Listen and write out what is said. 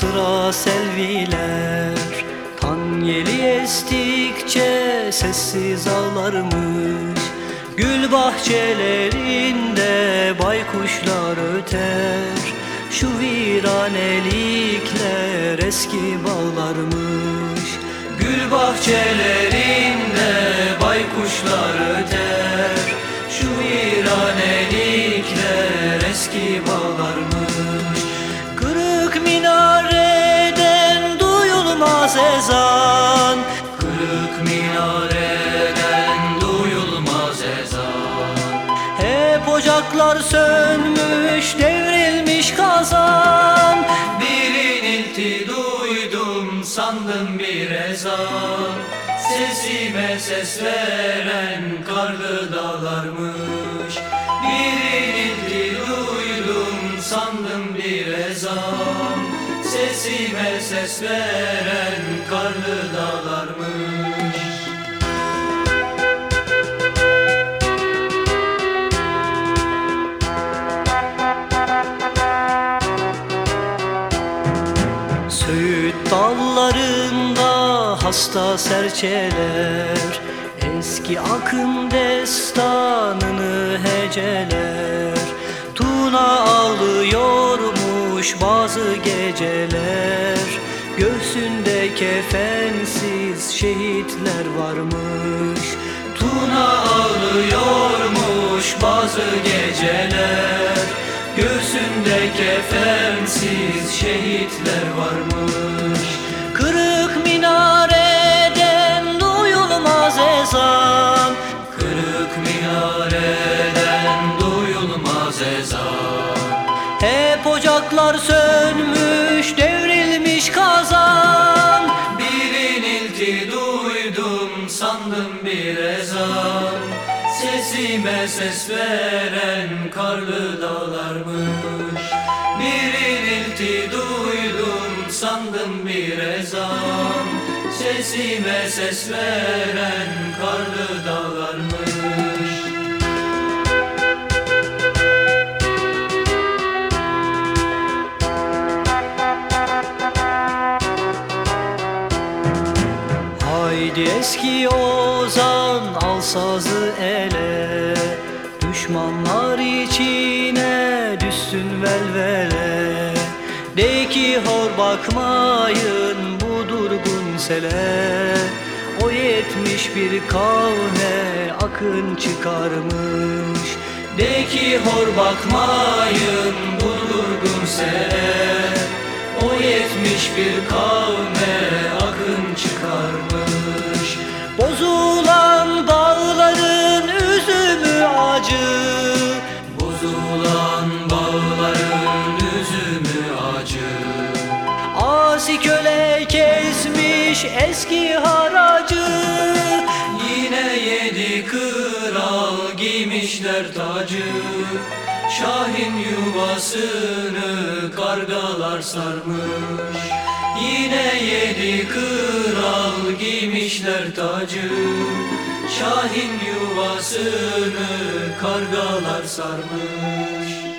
Kara selviler. Tan yeli estikçe sessiz ağlarmış. Gül bahçelerinde baykuşlar öter. Şu viranelikler eski bağlarmış. Gül bahçelerinde baykuşlar öter. Şu viranelikler eski bağlarmış ocaklar sönmüş devrilmiş kazan. Bir inilti duydum sandım bir ezan Sesime ses veren karlı dağlarmış. Bir inilti duydum sandım bir ezan Sesime ses veren karlı dağlarmış dallarında hasta serçeler Eski akım destanını heceler. Tuna ağlıyormuş bazı geceler Göğsünde kefensiz şehitler varmış. Tuna ağlıyormuş bazı geceler Göğsünde kefensiz şehitler varmış ocaklar sönmüş devrilmiş kazan. Bir inilti duydum sandım bir ezan. Sesime ses veren karlı dağlarmış. Bir inilti duydum sandım bir ezan. Sesime ses veren karlı dağlarmış Haydi eski ozan al sazı ele. Düşmanlar içine düşsün velvele. De ki hor bakmayın bu durgun sele. O yetmiş bir kavme akın çıkarmış. De ki hor bakmayın bu durgun sele. O yetmiş bir kavme Asi köle kesmiş eski haracı. Yine yedi kral giymişler tacı. Şahin yuvasını kargalar sarmış. Yine yedi kral giymişler tacı. Şahin yuvasını kargalar sarmış